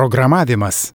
Programavimas.